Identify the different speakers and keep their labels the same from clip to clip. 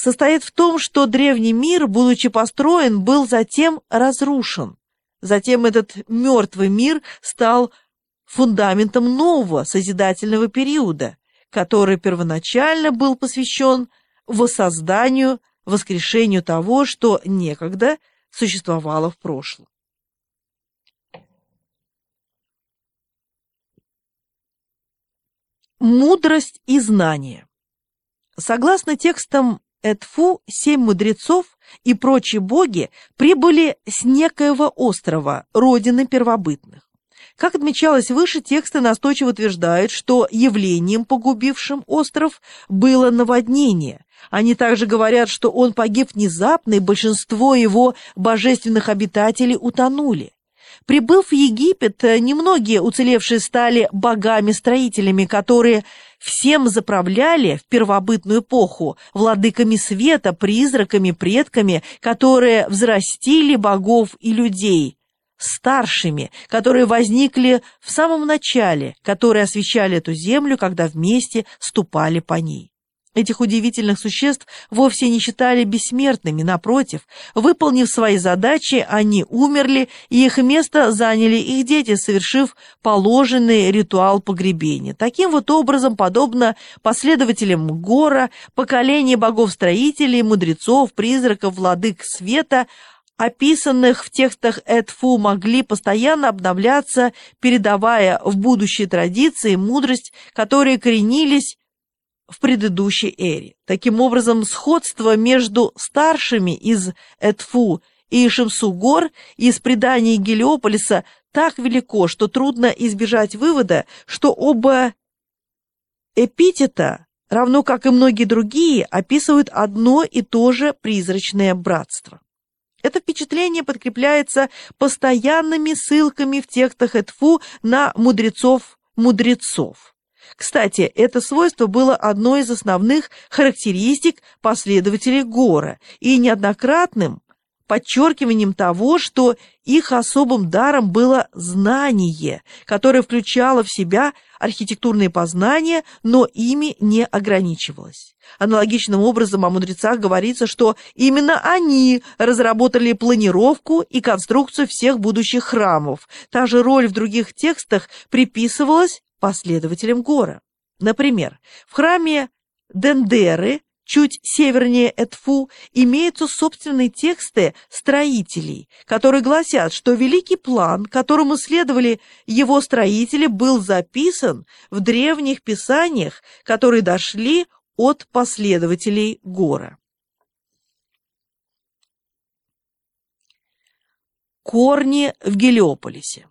Speaker 1: состоит в том, что древний мир, будучи построен, был затем разрушен. Затем этот мертвый мир стал фундаментом нового созидательного периода, который первоначально был посвящен воссозданию, воскрешению того, что некогда существовало в прошлом. Мудрость и знание. Согласно текстам Эдфу, семь мудрецов и прочие боги прибыли с некоего острова, родины первобытных. Как отмечалось выше, тексты настойчиво утверждают, что явлением, погубившим остров, было наводнение. Они также говорят, что он погиб внезапно, и большинство его божественных обитателей утонули. Прибыв в Египет, немногие уцелевшие стали богами-строителями, которые всем заправляли в первобытную эпоху, владыками света, призраками, предками, которые взрастили богов и людей, старшими, которые возникли в самом начале, которые освещали эту землю, когда вместе ступали по ней. Этих удивительных существ вовсе не считали бессмертными, напротив, выполнив свои задачи, они умерли, и их место заняли их дети, совершив положенный ритуал погребения. Таким вот образом, подобно последователям Гора, поколение богов-строителей, мудрецов, призраков, владык света, описанных в текстах Эдфу, могли постоянно обновляться, передавая в будущие традиции мудрость, которые коренились в предыдущей эре. Таким образом, сходство между старшими из Эдфу и Шемсугор из преданий Гелиополиса так велико, что трудно избежать вывода, что оба эпитета, равно как и многие другие, описывают одно и то же призрачное братство. Это впечатление подкрепляется постоянными ссылками в текстах Эдфу на мудрецов-мудрецов. Кстати, это свойство было одной из основных характеристик последователей Гора и неоднократным подчеркиванием того, что их особым даром было знание, которое включало в себя архитектурные познания, но ими не ограничивалось. Аналогичным образом о мудрецах говорится, что именно они разработали планировку и конструкцию всех будущих храмов. Та же роль в других текстах приписывалась последователям Гора. Например, в храме Дендеры, чуть севернее Эдфу, имеются собственные тексты строителей, которые гласят, что великий план, которому следовали его строители, был записан в древних писаниях, которые дошли от последователей Гора. Корни в Гелиополисе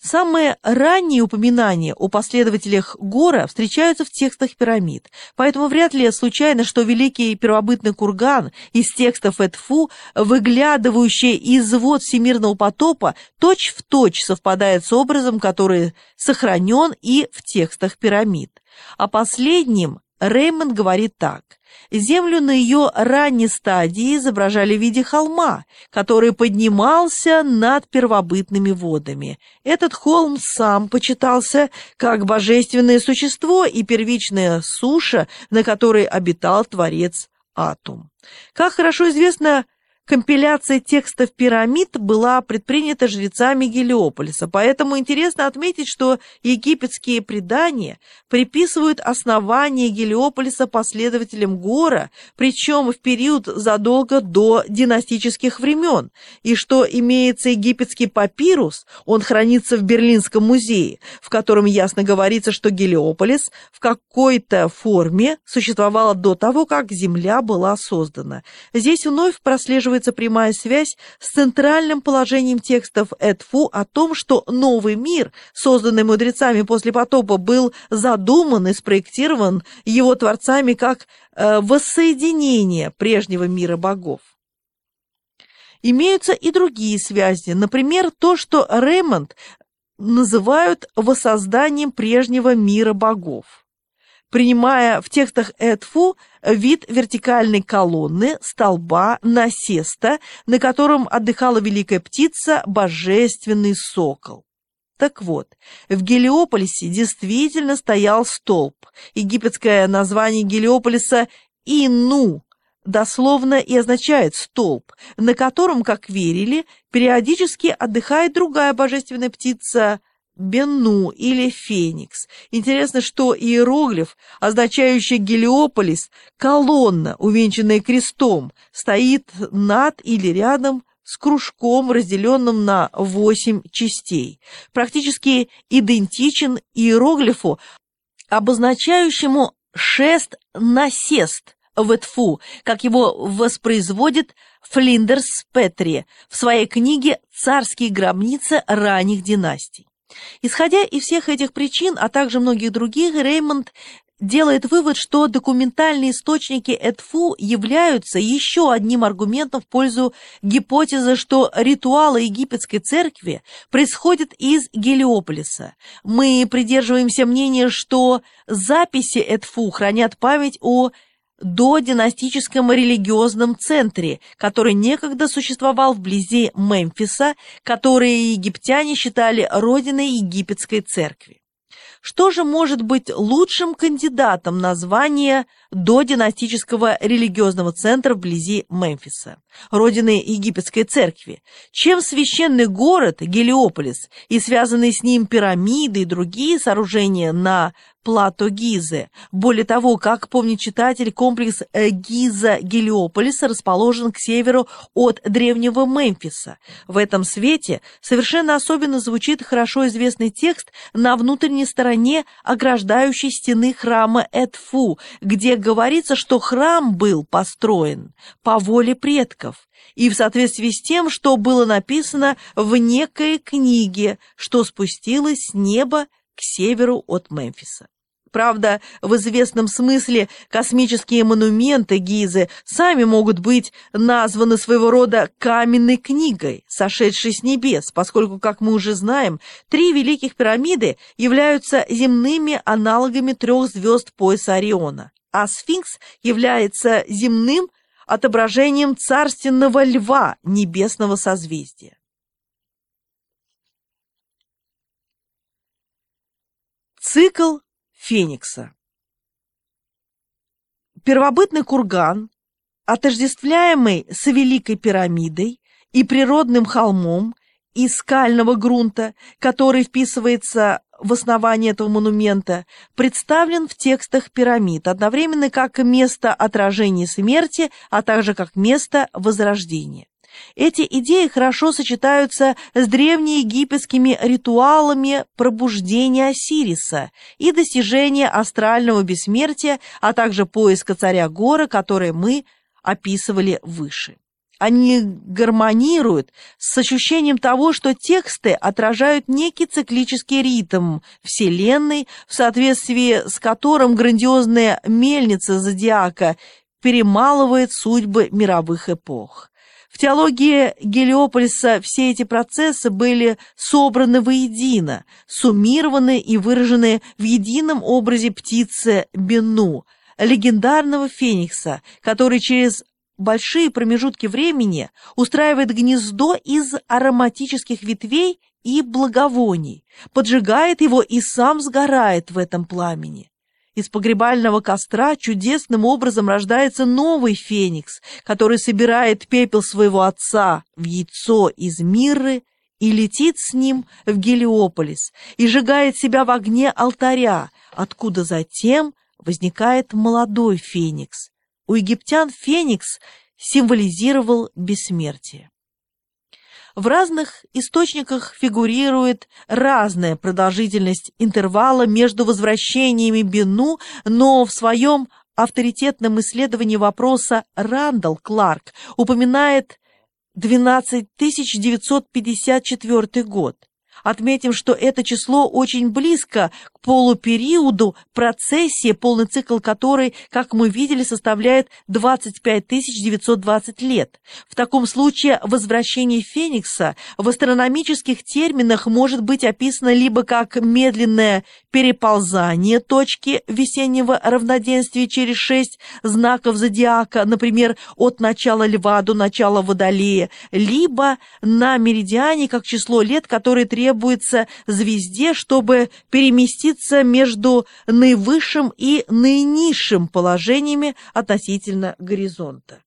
Speaker 1: Самые ранние упоминания о последователях Гора встречаются в текстах пирамид, поэтому вряд ли случайно, что великий первобытный курган из текстов Эдфу, выглядывающий из вод всемирного потопа, точь-в-точь точь совпадает с образом, который сохранен и в текстах пирамид. А последним Реймонд говорит так. Землю на ее ранней стадии изображали в виде холма, который поднимался над первобытными водами. Этот холм сам почитался как божественное существо и первичная суша, на которой обитал Творец Атум. Как хорошо известно, Компиляция текстов пирамид была предпринята жрецами Гелиополиса, поэтому интересно отметить, что египетские предания приписывают основание Гелиополиса последователям Гора, причем в период задолго до династических времен, и что имеется египетский папирус, он хранится в Берлинском музее, в котором ясно говорится, что Гелиополис в какой-то форме существовал до того, как Земля была создана. Здесь вновь прослеживается указывается прямая связь с центральным положением текстов Эдфу о том, что новый мир, созданный мудрецами после потопа, был задуман и спроектирован его творцами как э, воссоединение прежнего мира богов. Имеются и другие связи, например, то, что Ремонд называют воссозданием прежнего мира богов принимая в текстах Эдфу вид вертикальной колонны, столба, насеста, на котором отдыхала великая птица, божественный сокол. Так вот, в Гелиополисе действительно стоял столб. Египетское название Гелиополиса – Ину, дословно и означает «столб», на котором, как верили, периодически отдыхает другая божественная птица Бенну или Феникс. Интересно, что иероглиф, означающий Гелиополис, колонна, увенчанная крестом, стоит над или рядом с кружком, разделенным на восемь частей. Практически идентичен иероглифу, обозначающему шест-насест в Этфу, как его воспроизводит Флиндерс Петри в своей книге «Царские гробницы ранних династий». Исходя из всех этих причин, а также многих других, Реймонд делает вывод, что документальные источники ЭДФУ являются еще одним аргументом в пользу гипотезы, что ритуалы египетской церкви происходят из Гелиополиса. Мы придерживаемся мнения, что записи ЭДФУ хранят память о до династическом религиозном центре, который некогда существовал вблизи Мемфиса, который египтяне считали родиной египетской церкви. Что же может быть лучшим кандидатом на звание до династического религиозного центра вблизи Мемфиса, родины египетской церкви, чем священный город Гелиополис и связанные с ним пирамиды и другие сооружения на плато Гизы. Более того, как помнит читатель, комплекс э, Гиза-Гелиополиса расположен к северу от древнего Мемфиса. В этом свете совершенно особенно звучит хорошо известный текст на внутренней стороне ограждающей стены храма Эдфу, где говорится, что храм был построен по воле предков и в соответствии с тем, что было написано в некой книге, что спустилось с неба к северу от Мемфиса. Правда, в известном смысле космические монументы Гизы сами могут быть названы своего рода каменной книгой, сошедшей с небес, поскольку, как мы уже знаем, три великих пирамиды являются земными аналогами трех звезд пояса Ориона, а сфинкс является земным отображением царственного льва небесного созвездия. Цикл Феникса. Первобытный курган, отождествляемый с Великой пирамидой и природным холмом из скального грунта, который вписывается в основание этого монумента, представлен в текстах пирамид, одновременно как место отражения смерти, а также как место возрождения. Эти идеи хорошо сочетаются с древнеегипетскими ритуалами пробуждения Осириса и достижения астрального бессмертия, а также поиска царя Гора, который мы описывали выше. Они гармонируют с ощущением того, что тексты отражают некий циклический ритм Вселенной, в соответствии с которым грандиозная мельница зодиака перемалывает судьбы мировых эпох. В теологии Гелиополиса все эти процессы были собраны воедино, суммированы и выражены в едином образе птицы Бену, легендарного феникса, который через большие промежутки времени устраивает гнездо из ароматических ветвей и благовоний, поджигает его и сам сгорает в этом пламени. Из погребального костра чудесным образом рождается новый феникс, который собирает пепел своего отца в яйцо из мирры и летит с ним в Гелиополис и сжигает себя в огне алтаря, откуда затем возникает молодой феникс. У египтян феникс символизировал бессмертие. В разных источниках фигурирует разная продолжительность интервала между возвращениями Бену, но в своем авторитетном исследовании вопроса Рандall Кларк упоминает 12954 год. Отметим, что это число очень близко к полупериоду процессии, полный цикл которой, как мы видели, составляет 25 920 лет. В таком случае возвращение Феникса в астрономических терминах может быть описано либо как медленное переползание точки весеннего равноденствия через шесть знаков зодиака, например, от начала льва до начала водолея, либо на меридиане как число лет, которые требуют требуется звезде, чтобы переместиться между наивысшим и наинизшим положениями относительно горизонта.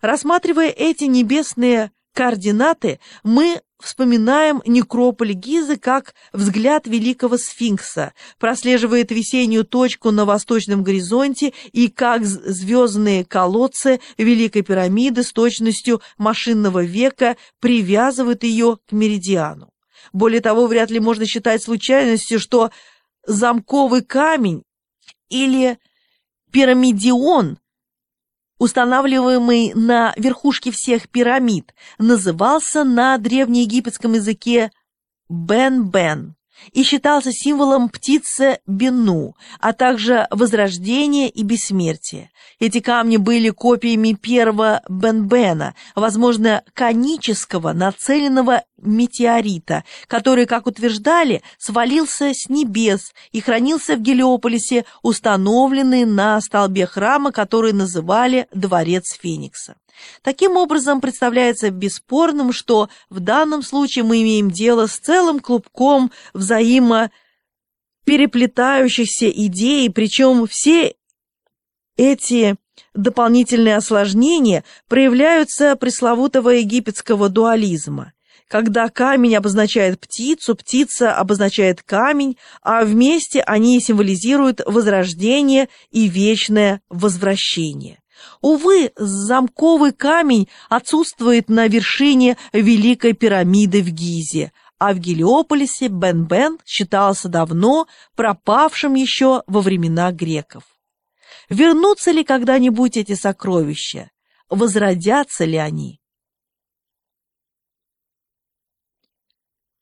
Speaker 1: Рассматривая эти небесные координаты, мы вспоминаем некрополь Гизы как взгляд великого сфинкса, прослеживает весеннюю точку на восточном горизонте и как звездные колодцы Великой пирамиды с точностью машинного века привязывают ее к меридиану. Более того, вряд ли можно считать случайностью, что замковый камень или пирамидион устанавливаемый на верхушке всех пирамид, назывался на древнеегипетском языке Бен-Бен и считался символом птицы Бену, а также возрождения и бессмертия. Эти камни были копиями первого Бен-Бена, возможно, конического нацеленного метеорита, который, как утверждали, свалился с небес и хранился в Гелиополисе, установленный на столбе храма, который называли «Дворец Феникса». Таким образом, представляется бесспорным, что в данном случае мы имеем дело с целым клубком взаимопереплетающихся идей, причем все эти дополнительные осложнения проявляются пресловутого египетского дуализма. Когда камень обозначает птицу, птица обозначает камень, а вместе они символизируют возрождение и вечное возвращение. Увы, замковый камень отсутствует на вершине Великой пирамиды в Гизе, а в Гелиополисе Бен-Бен считался давно пропавшим еще во времена греков. Вернутся ли когда-нибудь эти сокровища? Возродятся ли они?